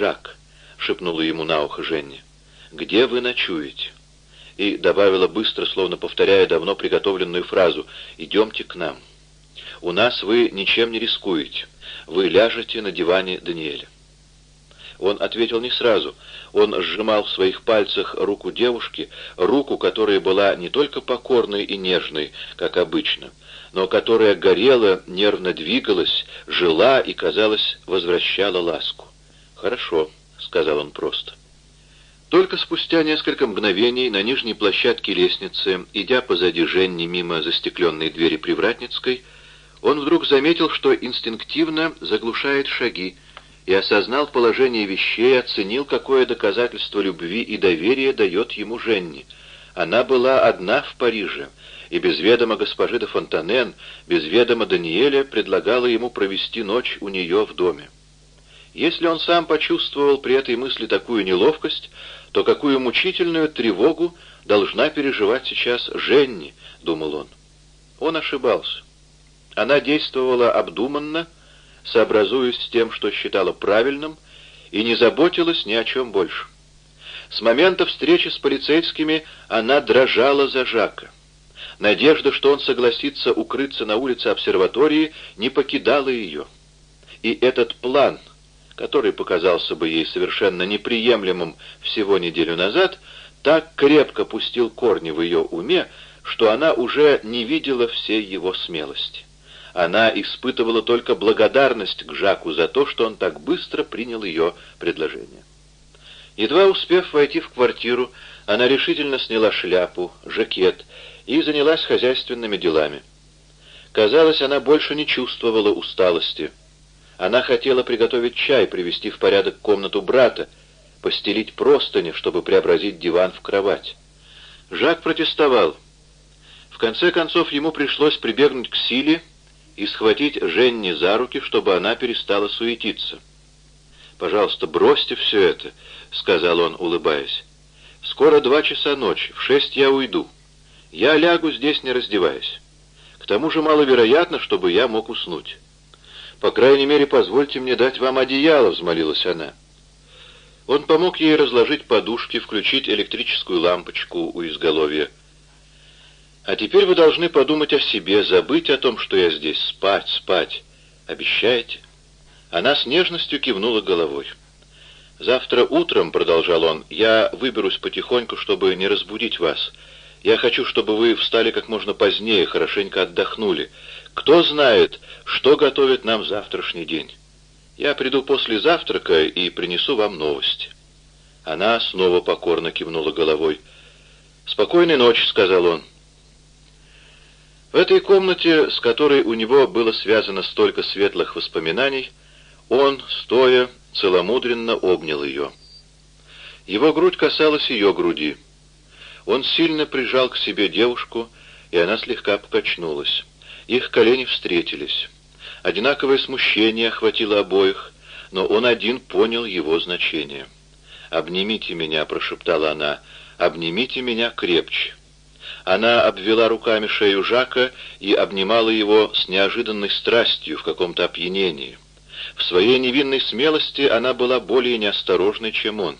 Жак», — шепнула ему на ухо Женни. «Где вы ночуете?» И добавила быстро, словно повторяя давно приготовленную фразу «Идемте к нам». «У нас вы ничем не рискуете. Вы ляжете на диване Даниэля». Он ответил не сразу. Он сжимал в своих пальцах руку девушки, руку, которая была не только покорной и нежной, как обычно, но которая горела, нервно двигалась, жила и, казалось, возвращала ласку. «Хорошо», — сказал он просто. Только спустя несколько мгновений на нижней площадке лестницы, идя позади Женни мимо застекленной двери Привратницкой, он вдруг заметил, что инстинктивно заглушает шаги, и осознал положение вещей, оценил, какое доказательство любви и доверия дает ему Женни. Она была одна в Париже, и без ведома госпожи де Фонтанен, без ведома Даниэля предлагала ему провести ночь у нее в доме. Если он сам почувствовал при этой мысли такую неловкость, то какую мучительную тревогу должна переживать сейчас Женни, думал он. Он ошибался. Она действовала обдуманно, сообразуясь с тем, что считала правильным, и не заботилась ни о чем больше. С момента встречи с полицейскими она дрожала за Жака. Надежда, что он согласится укрыться на улице обсерватории, не покидала ее. И этот план, который показался бы ей совершенно неприемлемым всего неделю назад, так крепко пустил корни в ее уме, что она уже не видела всей его смелости. Она испытывала только благодарность к Жаку за то, что он так быстро принял ее предложение. Едва успев войти в квартиру, она решительно сняла шляпу, жакет и занялась хозяйственными делами. Казалось, она больше не чувствовала усталости. Она хотела приготовить чай, привести в порядок комнату брата, постелить простыни, чтобы преобразить диван в кровать. Жак протестовал. В конце концов, ему пришлось прибегнуть к силе и схватить Женни за руки, чтобы она перестала суетиться. «Пожалуйста, бросьте все это», — сказал он, улыбаясь. «Скоро два часа ночи, в шесть я уйду. Я лягу здесь, не раздеваясь. К тому же маловероятно, чтобы я мог уснуть. По крайней мере, позвольте мне дать вам одеяло», — взмолилась она. Он помог ей разложить подушки, включить электрическую лампочку у изголовья. А теперь вы должны подумать о себе, забыть о том, что я здесь, спать, спать. Обещаете?» Она с нежностью кивнула головой. «Завтра утром, — продолжал он, — я выберусь потихоньку, чтобы не разбудить вас. Я хочу, чтобы вы встали как можно позднее, хорошенько отдохнули. Кто знает, что готовит нам завтрашний день. Я приду после завтрака и принесу вам новости». Она снова покорно кивнула головой. «Спокойной ночи», — сказал он. В этой комнате, с которой у него было связано столько светлых воспоминаний, он, стоя, целомудренно обнял ее. Его грудь касалась ее груди. Он сильно прижал к себе девушку, и она слегка покачнулась. Их колени встретились. Одинаковое смущение охватило обоих, но он один понял его значение. «Обнимите меня», — прошептала она, — «обнимите меня крепче». Она обвела руками шею Жака и обнимала его с неожиданной страстью в каком-то опьянении. В своей невинной смелости она была более неосторожной, чем он.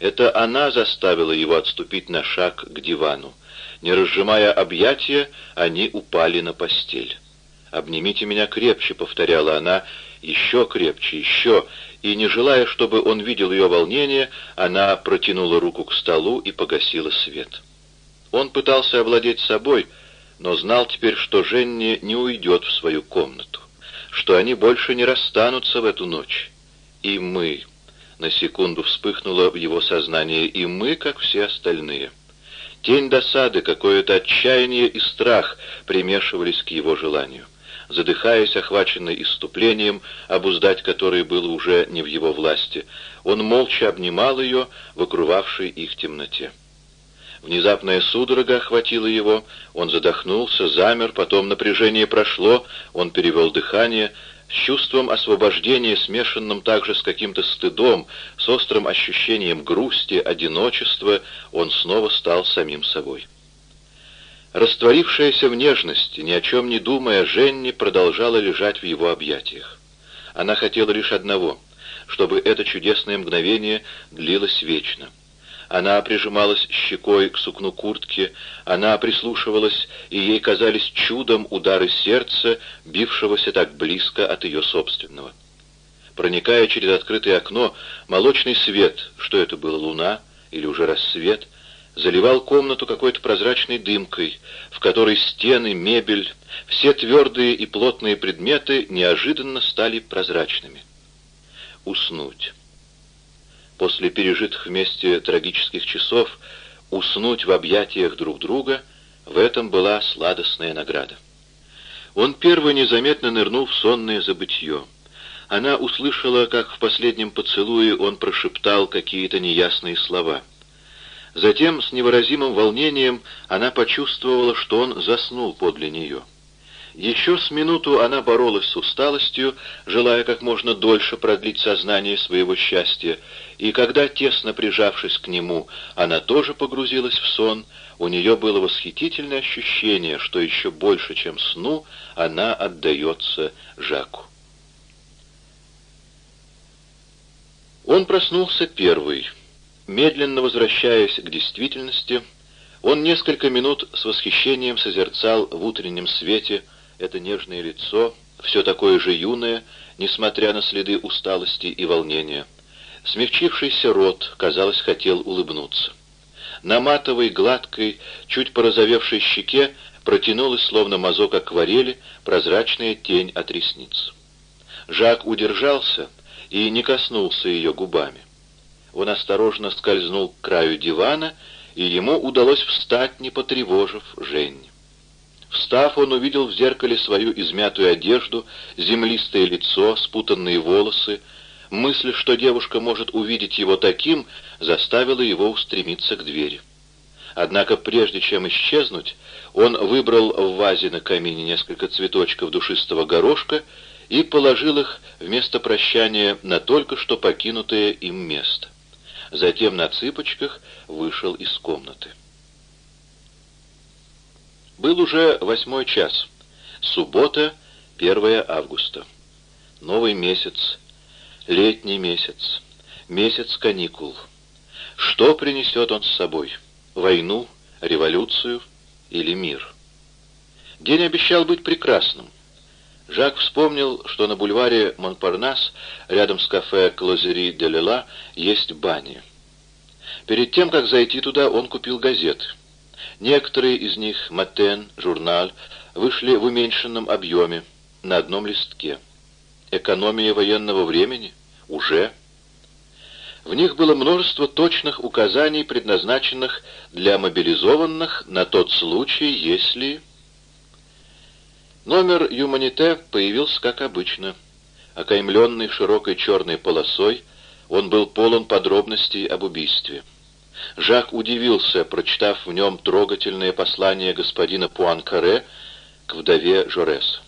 Это она заставила его отступить на шаг к дивану. Не разжимая объятия, они упали на постель. «Обнимите меня крепче», — повторяла она, — «еще крепче, еще». И, не желая, чтобы он видел ее волнение, она протянула руку к столу и погасила свет. Он пытался овладеть собой, но знал теперь, что Женни не уйдет в свою комнату, что они больше не расстанутся в эту ночь. И мы... На секунду вспыхнуло в его сознании, и мы, как все остальные. Тень досады, какое-то отчаяние и страх примешивались к его желанию. Задыхаясь, охваченный иступлением, обуздать которое было уже не в его власти, он молча обнимал ее в окружавшей их темноте. Внезапная судорога охватила его, он задохнулся, замер, потом напряжение прошло, он перевел дыхание, с чувством освобождения, смешанным также с каким-то стыдом, с острым ощущением грусти, одиночества, он снова стал самим собой. Растворившаяся в нежности, ни о чем не думая, Женни продолжала лежать в его объятиях. Она хотела лишь одного чтобы это чудесное мгновение длилось вечно. Она прижималась щекой к сукну куртки, она прислушивалась, и ей казались чудом удары сердца, бившегося так близко от ее собственного. Проникая через открытое окно, молочный свет, что это было, луна или уже рассвет, заливал комнату какой-то прозрачной дымкой, в которой стены, мебель, все твердые и плотные предметы неожиданно стали прозрачными. Уснуть. После пережитых вместе трагических часов уснуть в объятиях друг друга — в этом была сладостная награда. Он первый незаметно нырнул в сонное забытье. Она услышала, как в последнем поцелуе он прошептал какие-то неясные слова — Затем с невыразимым волнением она почувствовала, что он заснул подле нее. Еще с минуту она боролась с усталостью, желая как можно дольше продлить сознание своего счастья, и когда, тесно прижавшись к нему, она тоже погрузилась в сон, у нее было восхитительное ощущение, что еще больше, чем сну, она отдается Жаку. Он проснулся первый. Медленно возвращаясь к действительности, он несколько минут с восхищением созерцал в утреннем свете это нежное лицо, все такое же юное, несмотря на следы усталости и волнения. Смягчившийся рот, казалось, хотел улыбнуться. На матовой, гладкой, чуть порозовевшей щеке протянулась, словно мазок акварели, прозрачная тень от ресниц. Жак удержался и не коснулся ее губами. Он осторожно скользнул к краю дивана, и ему удалось встать, не потревожив Жень. Встав, он увидел в зеркале свою измятую одежду, землистое лицо, спутанные волосы. Мысль, что девушка может увидеть его таким, заставила его устремиться к двери. Однако прежде чем исчезнуть, он выбрал в вазе на камине несколько цветочков душистого горошка и положил их вместо прощания на только что покинутое им место затем на цыпочках вышел из комнаты. Был уже восьмой час. Суббота, 1 августа. Новый месяц, летний месяц, месяц каникул. Что принесет он с собой? Войну, революцию или мир? День обещал быть прекрасным. Жак вспомнил, что на бульваре Монпарнас, рядом с кафе Клозери де Лела, есть бани. Перед тем, как зайти туда, он купил газеты. Некоторые из них, Матен, журнал, вышли в уменьшенном объеме, на одном листке. Экономия военного времени? Уже? В них было множество точных указаний, предназначенных для мобилизованных на тот случай, если... Номер «Юманите» появился как обычно. Окаймленный широкой черной полосой, он был полон подробностей об убийстве. Жак удивился, прочитав в нем трогательное послание господина Пуанкаре к вдове Жорес.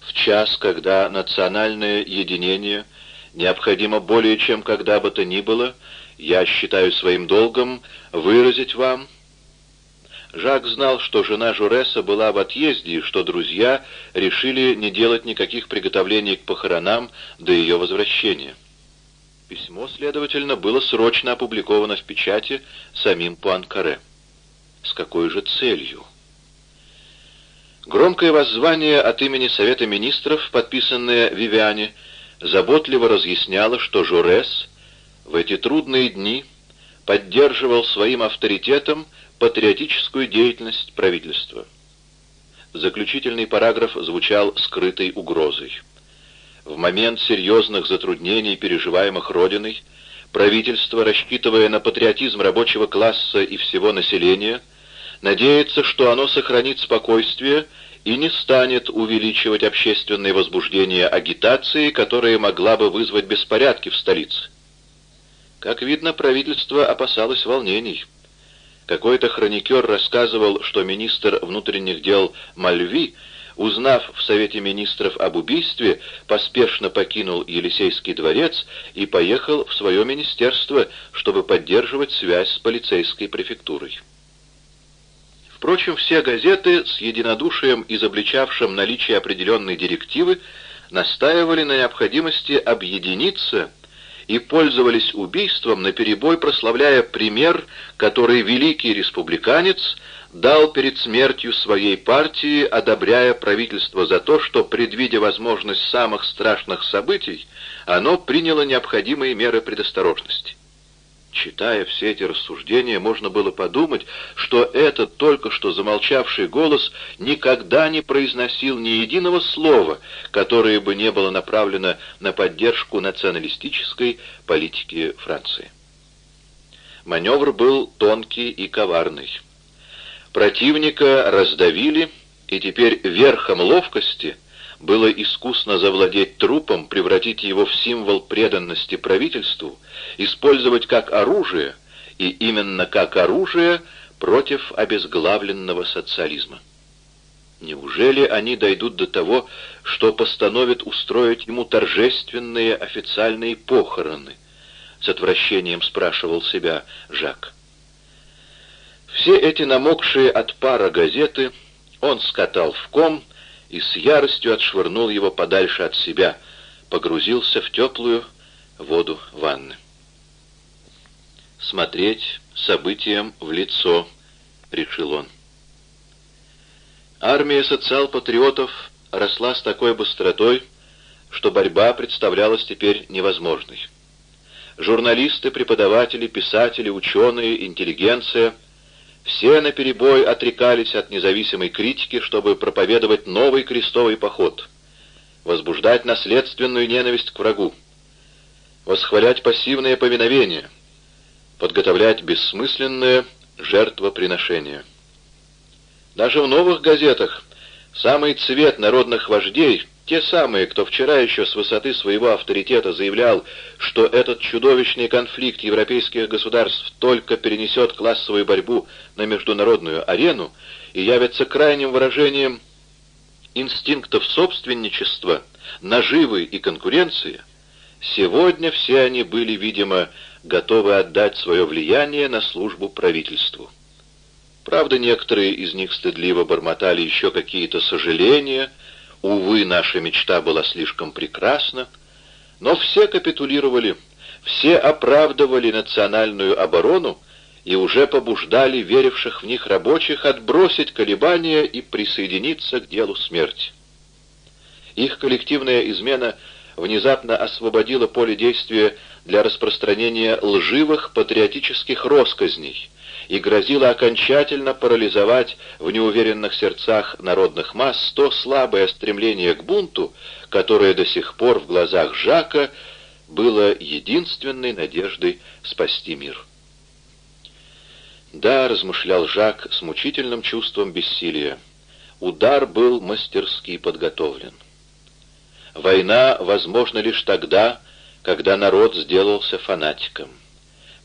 В час, когда национальное единение необходимо более чем когда бы то ни было, я считаю своим долгом выразить вам, Жак знал, что жена Журеса была в отъезде и что друзья решили не делать никаких приготовлений к похоронам до ее возвращения. Письмо, следовательно, было срочно опубликовано в печати самим Пуанкаре. С какой же целью? Громкое воззвание от имени Совета Министров, подписанное Вивиане, заботливо разъясняло, что Журес в эти трудные дни поддерживал своим авторитетом патриотическую деятельность правительства. Заключительный параграф звучал скрытой угрозой. В момент серьезных затруднений, переживаемых Родиной, правительство, рассчитывая на патриотизм рабочего класса и всего населения, надеется, что оно сохранит спокойствие и не станет увеличивать общественное возбуждение агитации, которая могла бы вызвать беспорядки в столице. Как видно, правительство опасалось волнений. Какой-то хроникер рассказывал, что министр внутренних дел Мальви, узнав в Совете министров об убийстве, поспешно покинул Елисейский дворец и поехал в свое министерство, чтобы поддерживать связь с полицейской префектурой. Впрочем, все газеты с единодушием, изобличавшим наличие определенной директивы, настаивали на необходимости объединиться и пользовались убийством, наперебой прославляя пример, который великий республиканец дал перед смертью своей партии, одобряя правительство за то, что, предвидя возможность самых страшных событий, оно приняло необходимые меры предосторожности. Читая все эти рассуждения, можно было подумать, что этот только что замолчавший голос никогда не произносил ни единого слова, которое бы не было направлено на поддержку националистической политики Франции. Маневр был тонкий и коварный. Противника раздавили, и теперь верхом ловкости было искусно завладеть трупом, превратить его в символ преданности правительству, использовать как оружие, и именно как оружие против обезглавленного социализма. Неужели они дойдут до того, что постановят устроить ему торжественные официальные похороны? С отвращением спрашивал себя Жак. Все эти намокшие от пара газеты он скатал в ком и с яростью отшвырнул его подальше от себя, погрузился в теплую воду ванны. «Смотреть событиям в лицо», — решил он. Армия социал-патриотов росла с такой быстротой, что борьба представлялась теперь невозможной. Журналисты, преподаватели, писатели, ученые, интеллигенция — все наперебой отрекались от независимой критики, чтобы проповедовать новый крестовый поход, возбуждать наследственную ненависть к врагу, восхвалять пассивное повиновение, подготовлять бессмысленное жертвоприношение. Даже в новых газетах самый цвет народных вождей те самые, кто вчера еще с высоты своего авторитета заявлял, что этот чудовищный конфликт европейских государств только перенесет классовую борьбу на международную арену и явится крайним выражением инстинктов собственничества, наживы и конкуренции, сегодня все они были, видимо, готовы отдать свое влияние на службу правительству. Правда, некоторые из них стыдливо бормотали еще какие-то сожаления, Увы, наша мечта была слишком прекрасна, но все капитулировали, все оправдывали национальную оборону и уже побуждали веривших в них рабочих отбросить колебания и присоединиться к делу смерти. Их коллективная измена внезапно освободила поле действия для распространения лживых патриотических росказней, и грозила окончательно парализовать в неуверенных сердцах народных масс то слабое стремление к бунту, которое до сих пор в глазах Жака было единственной надеждой спасти мир. Да, размышлял Жак с мучительным чувством бессилия, удар был мастерски подготовлен. Война возможна лишь тогда, когда народ сделался фанатиком.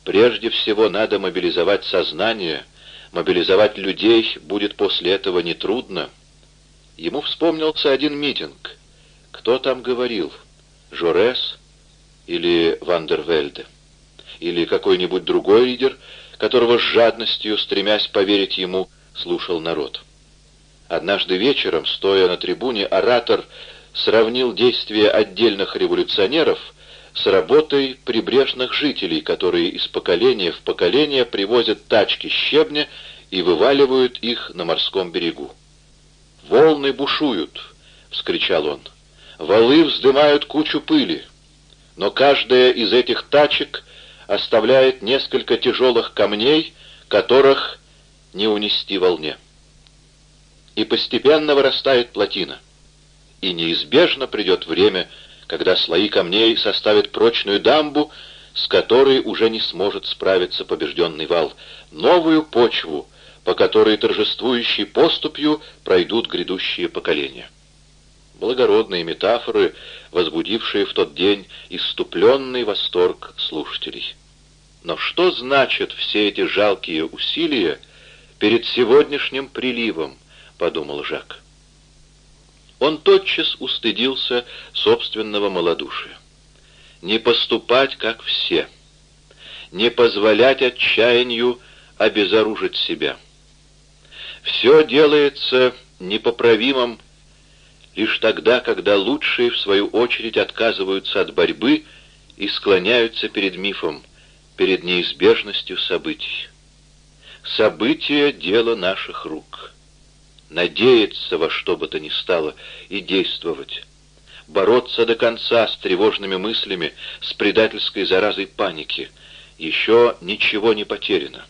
Прежде всего надо мобилизовать сознание, мобилизовать людей будет после этого нетрудно. Ему вспомнился один митинг. Кто там говорил? Жорес или Вандервельде? Или какой-нибудь другой лидер, которого с жадностью, стремясь поверить ему, слушал народ? Однажды вечером, стоя на трибуне, оратор сравнил действия отдельных революционеров — с работой прибрежных жителей, которые из поколения в поколение привозят тачки щебня и вываливают их на морском берегу. «Волны бушуют!» — вскричал он. «Валы вздымают кучу пыли, но каждая из этих тачек оставляет несколько тяжелых камней, которых не унести волне. И постепенно вырастает плотина, и неизбежно придет время, когда слои камней составят прочную дамбу, с которой уже не сможет справиться побежденный вал, новую почву, по которой торжествующей поступью пройдут грядущие поколения. Благородные метафоры, возбудившие в тот день иступленный восторг слушателей. Но что значат все эти жалкие усилия перед сегодняшним приливом, подумал Жак. Он тотчас устыдился собственного малодушия. Не поступать, как все. Не позволять отчаянию обезоружить себя. Все делается непоправимым лишь тогда, когда лучшие, в свою очередь, отказываются от борьбы и склоняются перед мифом, перед неизбежностью событий. События — дело наших рук. Надеяться во что бы то ни стало и действовать. Бороться до конца с тревожными мыслями, с предательской заразой паники. Еще ничего не потеряно.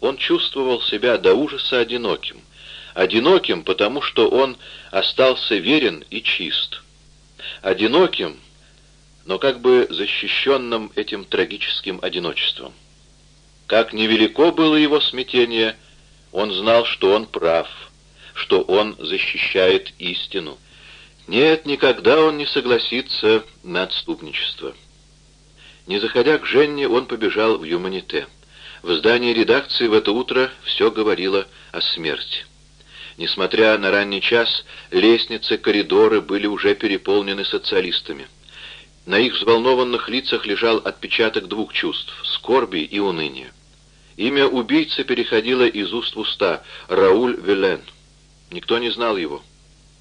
Он чувствовал себя до ужаса одиноким. Одиноким, потому что он остался верен и чист. Одиноким, но как бы защищенным этим трагическим одиночеством. Как невелико было его смятение, он знал, что он прав, что он защищает истину. Нет, никогда он не согласится на отступничество. Не заходя к Женне, он побежал в Юманите. В здании редакции в это утро все говорило о смерти. Несмотря на ранний час, лестницы, коридоры были уже переполнены социалистами. На их взволнованных лицах лежал отпечаток двух чувств — скорби и уныния. Имя убийцы переходило из уст в уста — Рауль Вилен. Никто не знал его.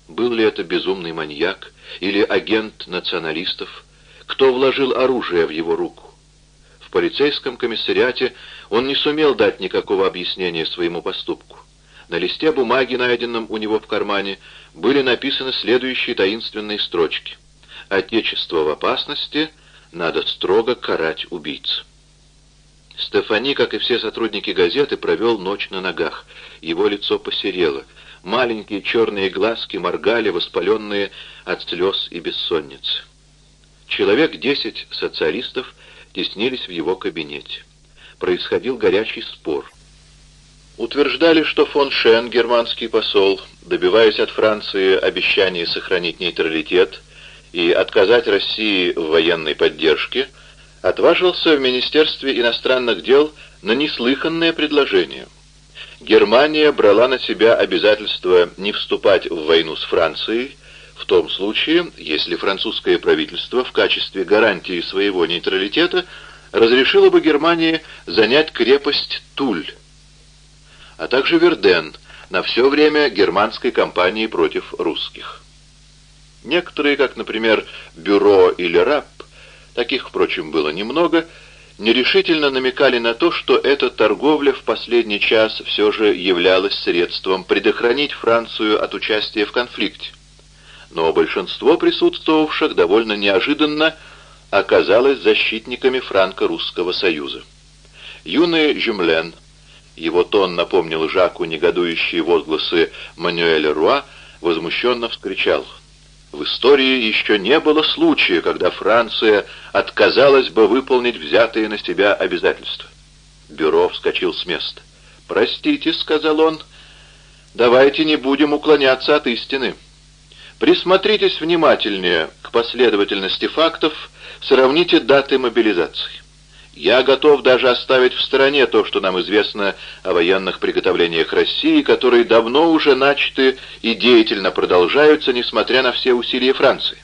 Был ли это безумный маньяк или агент националистов? Кто вложил оружие в его руку? В полицейском комиссариате он не сумел дать никакого объяснения своему поступку. На листе бумаги, найденном у него в кармане, были написаны следующие таинственные строчки. Отечество в опасности, надо строго карать убийц. Стефани, как и все сотрудники газеты, провел ночь на ногах. Его лицо посерело. Маленькие черные глазки моргали, воспаленные от слез и бессонницы. Человек десять социалистов теснились в его кабинете. Происходил горячий спор. Утверждали, что фон Шен, германский посол, добиваясь от Франции обещания сохранить нейтралитет, и отказать России в военной поддержке, отважился в Министерстве иностранных дел на неслыханное предложение. Германия брала на себя обязательство не вступать в войну с Францией, в том случае, если французское правительство в качестве гарантии своего нейтралитета разрешило бы Германии занять крепость Туль, а также Верден на все время германской кампании против русских. Некоторые, как, например, Бюро или РАП, таких, впрочем, было немного, нерешительно намекали на то, что эта торговля в последний час все же являлась средством предохранить Францию от участия в конфликте. Но большинство присутствовавших довольно неожиданно оказалось защитниками Франко-Русского союза. Юный Жюмлен, его тон напомнил Жаку негодующие возгласы Мануэля Руа, возмущенно вскричал — в истории еще не было случая, когда Франция отказалась бы выполнить взятые на себя обязательства. Бюро вскочил с места. «Простите», — сказал он, — «давайте не будем уклоняться от истины. Присмотритесь внимательнее к последовательности фактов, сравните даты мобилизации. Я готов даже оставить в стороне то, что нам известно о военных приготовлениях России, которые давно уже начаты и деятельно продолжаются, несмотря на все усилия Франции.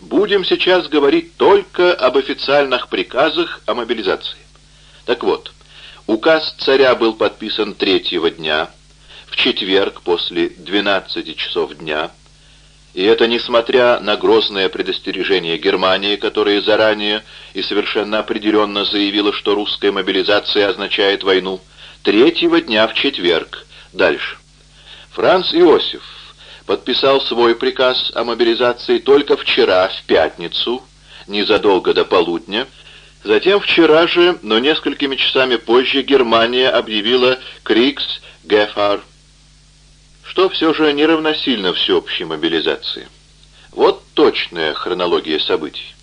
Будем сейчас говорить только об официальных приказах о мобилизации. Так вот, указ царя был подписан третьего дня, в четверг после 12 часов дня, и это несмотря на грозное предостережение Германии, которая заранее и совершенно определенно заявила, что русская мобилизация означает войну, третьего дня в четверг. Дальше. Франц Иосиф подписал свой приказ о мобилизации только вчера, в пятницу, незадолго до полудня. Затем вчера же, но несколькими часами позже, Германия объявила Крикс Гефар что все же не равносильно всеобщей мобилизации. Вот точная хронология событий.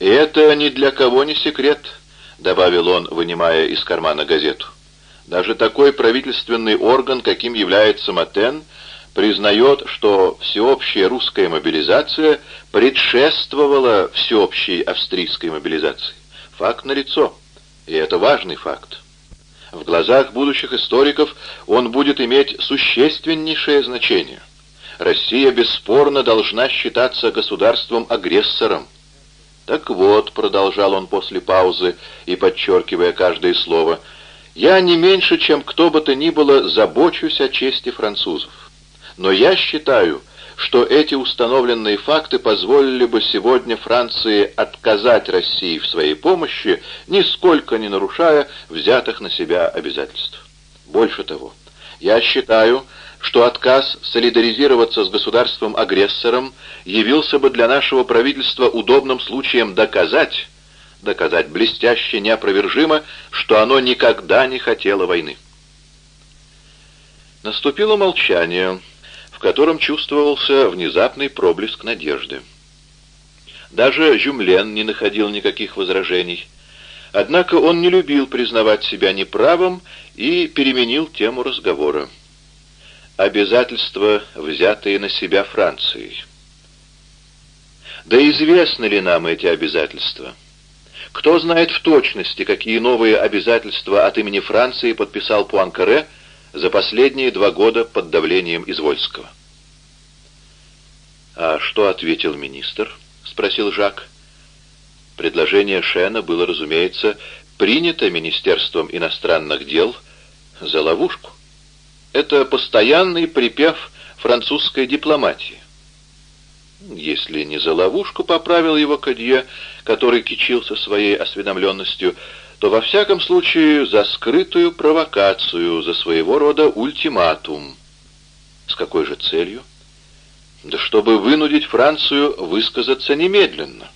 «И это ни для кого не секрет», — добавил он, вынимая из кармана газету. «Даже такой правительственный орган, каким является Матен, признает, что всеобщая русская мобилизация предшествовала всеобщей австрийской мобилизации. Факт налицо, и это важный факт. В глазах будущих историков он будет иметь существеннейшее значение. Россия бесспорно должна считаться государством-агрессором. «Так вот», — продолжал он после паузы и подчеркивая каждое слово, «я не меньше, чем кто бы то ни было, забочусь о чести французов. Но я считаю, что эти установленные факты позволили бы сегодня Франции отказать России в своей помощи, нисколько не нарушая взятых на себя обязательств. Больше того, я считаю, что отказ солидаризироваться с государством-агрессором явился бы для нашего правительства удобным случаем доказать, доказать блестяще, неопровержимо, что оно никогда не хотело войны. Наступило молчание, котором чувствовался внезапный проблеск надежды. Даже Жюмлен не находил никаких возражений. Однако он не любил признавать себя неправым и переменил тему разговора обязательства, взятые на себя Францией. Да известны ли нам эти обязательства? Кто знает в точности, какие новые обязательства от имени Франции подписал Пуанкаре за последние два года под давлением Извольского? «А что ответил министр?» — спросил Жак. Предложение Шена было, разумеется, принято Министерством иностранных дел за ловушку. Это постоянный припев французской дипломатии. Если не за ловушку поправил его Кадье, который кичился своей осведомленностью, то во всяком случае за скрытую провокацию, за своего рода ультиматум. С какой же целью? Да чтобы вынудить Францию высказаться немедленно.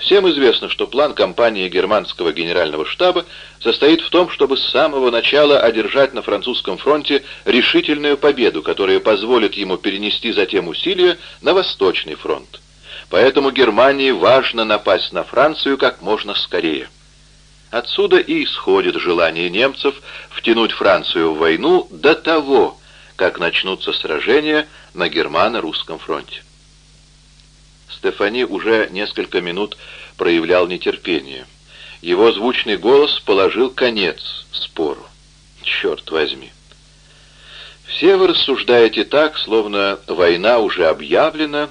Всем известно, что план кампании германского генерального штаба состоит в том, чтобы с самого начала одержать на французском фронте решительную победу, которая позволит ему перенести затем усилия на Восточный фронт. Поэтому Германии важно напасть на Францию как можно скорее. Отсюда и исходит желание немцев втянуть Францию в войну до того, как начнутся сражения на германо-русском фронте. Стефани уже несколько минут проявлял нетерпение. Его звучный голос положил конец спору. Черт возьми. Все вы рассуждаете так, словно война уже объявлена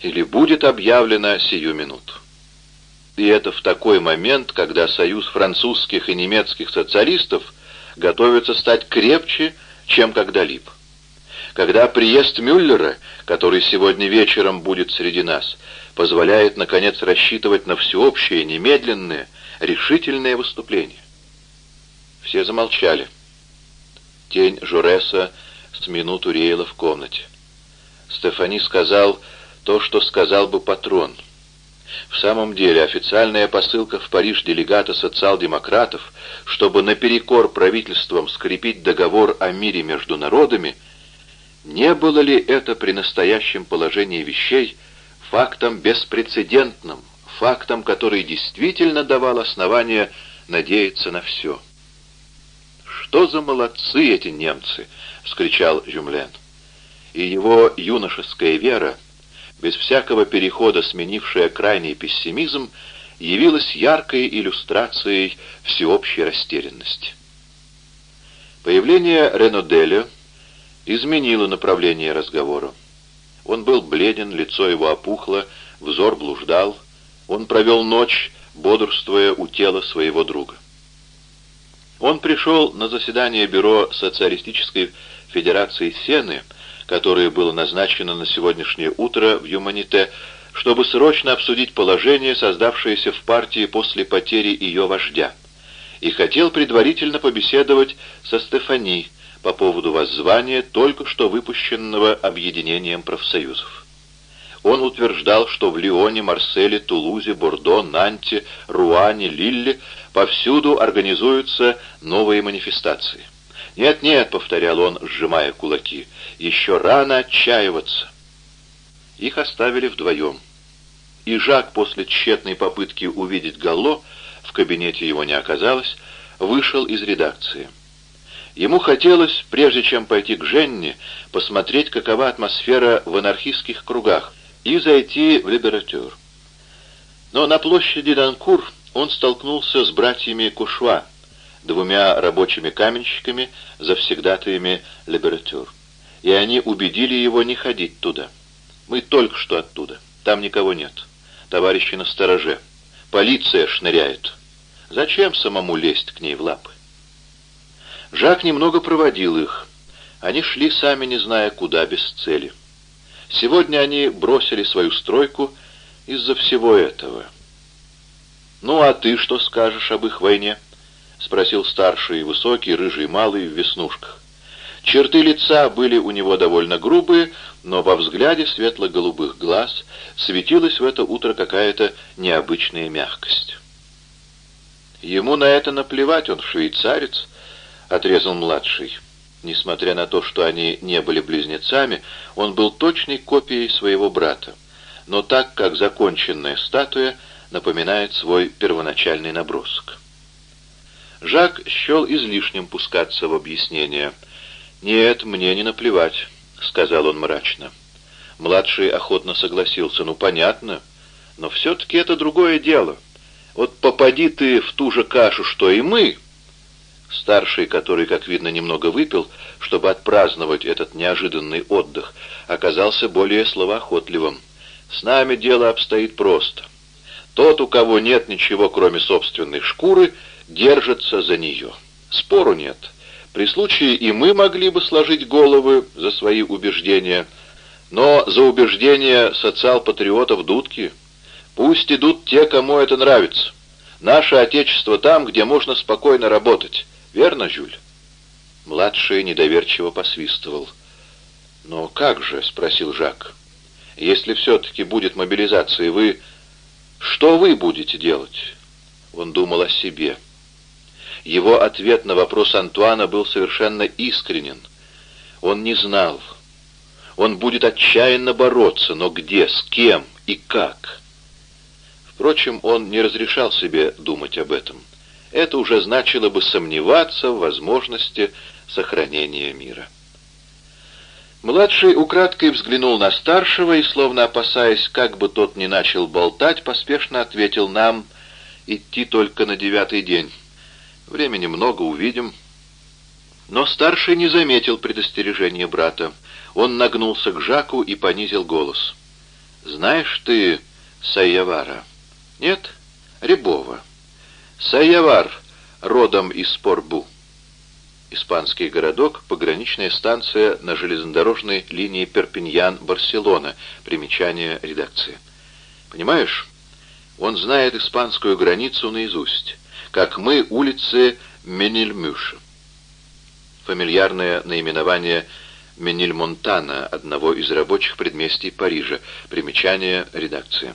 или будет объявлена сию минуту. И это в такой момент, когда союз французских и немецких социалистов готовится стать крепче, чем когда-либо когда приезд Мюллера, который сегодня вечером будет среди нас, позволяет, наконец, рассчитывать на всеобщее, немедленное, решительное выступление. Все замолчали. Тень Журеса с минуту реяла в комнате. Стефани сказал то, что сказал бы патрон. В самом деле, официальная посылка в Париж делегата социал-демократов, чтобы наперекор правительствам скрепить договор о мире между народами — не было ли это при настоящем положении вещей фактом беспрецедентным, фактом, который действительно давал основание надеяться на все? «Что за молодцы эти немцы!» — вскричал Жюмлен. И его юношеская вера, без всякого перехода сменившая крайний пессимизм, явилась яркой иллюстрацией всеобщей растерянности. Появление Реноделя — изменило направление разговора. Он был бледен, лицо его опухло, взор блуждал. Он провел ночь, бодрствуя у тела своего друга. Он пришел на заседание бюро Социалистической Федерации Сены, которое было назначено на сегодняшнее утро в Юманите, чтобы срочно обсудить положение, создавшееся в партии после потери ее вождя, и хотел предварительно побеседовать со Стефани, по поводу воззвания, только что выпущенного объединением профсоюзов. Он утверждал, что в Лионе, Марселе, Тулузе, Бордо, Нанте, Руане, Лилле повсюду организуются новые манифестации. «Нет-нет», — повторял он, сжимая кулаки, — «еще рано отчаиваться». Их оставили вдвоем. И Жак после тщетной попытки увидеть Галло, в кабинете его не оказалось, вышел из редакции. Ему хотелось, прежде чем пойти к Женне, посмотреть, какова атмосфера в анархистских кругах, и зайти в Либератюр. Но на площади Данкур он столкнулся с братьями Кушва, двумя рабочими каменщиками, завсегдатаями Либератюр. И они убедили его не ходить туда. «Мы только что оттуда. Там никого нет. Товарищи на стороже. Полиция шныряет. Зачем самому лезть к ней в лапы?» Жак немного проводил их. Они шли сами, не зная куда, без цели. Сегодня они бросили свою стройку из-за всего этого. «Ну, а ты что скажешь об их войне?» — спросил старший, высокий, рыжий, малый, в веснушках. Черты лица были у него довольно грубые, но во взгляде светло-голубых глаз светилась в это утро какая-то необычная мягкость. «Ему на это наплевать, он швейцарец», — отрезал младший. Несмотря на то, что они не были близнецами, он был точной копией своего брата, но так, как законченная статуя напоминает свой первоначальный набросок. Жак счел излишним пускаться в объяснение. «Нет, мне не наплевать», — сказал он мрачно. Младший охотно согласился. «Ну, понятно, но все-таки это другое дело. Вот попади ты в ту же кашу, что и мы...» Старший, который, как видно, немного выпил, чтобы отпраздновать этот неожиданный отдых, оказался более словоохотливым. «С нами дело обстоит просто. Тот, у кого нет ничего, кроме собственной шкуры, держится за нее. Спору нет. При случае и мы могли бы сложить головы за свои убеждения, но за убеждения социал-патриотов дудки. Пусть идут те, кому это нравится. Наше Отечество там, где можно спокойно работать». Верно, Жюль?» Младший недоверчиво посвистывал. «Но как же?» — спросил Жак. «Если все-таки будет мобилизация, вы... Что вы будете делать?» Он думал о себе. Его ответ на вопрос Антуана был совершенно искренен. Он не знал. Он будет отчаянно бороться, но где, с кем и как? Впрочем, он не разрешал себе думать об этом это уже значило бы сомневаться в возможности сохранения мира. Младший украдкой взглянул на старшего и, словно опасаясь, как бы тот не начал болтать, поспешно ответил нам идти только на девятый день. Времени много, увидим. Но старший не заметил предостережения брата. Он нагнулся к Жаку и понизил голос. «Знаешь ты Саявара?» «Нет? Рябова». Сайявар, родом из Порбу. Испанский городок, пограничная станция на железнодорожной линии Перпиньян-Барселона. Примечание редакции. Понимаешь, он знает испанскую границу наизусть, как мы улицы Менельмюша. Фамильярное наименование Менильмонтана, одного из рабочих предместий Парижа. Примечание редакции.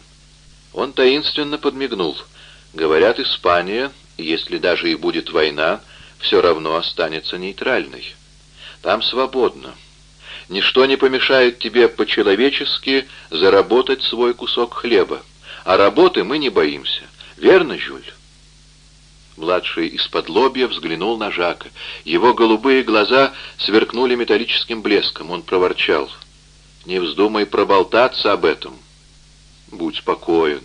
Он таинственно подмигнул — Говорят, Испания, если даже и будет война, все равно останется нейтральной. Там свободно. Ничто не помешает тебе по-человечески заработать свой кусок хлеба. А работы мы не боимся. Верно, Жюль? Младший из-под лобья взглянул на Жака. Его голубые глаза сверкнули металлическим блеском. Он проворчал. «Не вздумай проболтаться об этом». «Будь спокоен.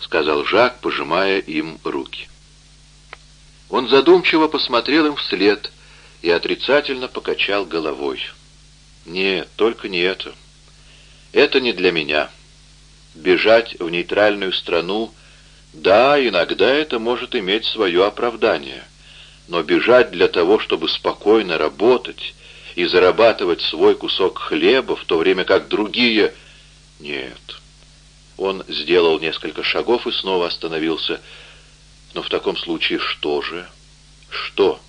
— сказал Жак, пожимая им руки. Он задумчиво посмотрел им вслед и отрицательно покачал головой. «Нет, только не это. Это не для меня. Бежать в нейтральную страну, да, иногда это может иметь свое оправдание, но бежать для того, чтобы спокойно работать и зарабатывать свой кусок хлеба, в то время как другие... Нет». Он сделал несколько шагов и снова остановился. Но в таком случае что же? Что?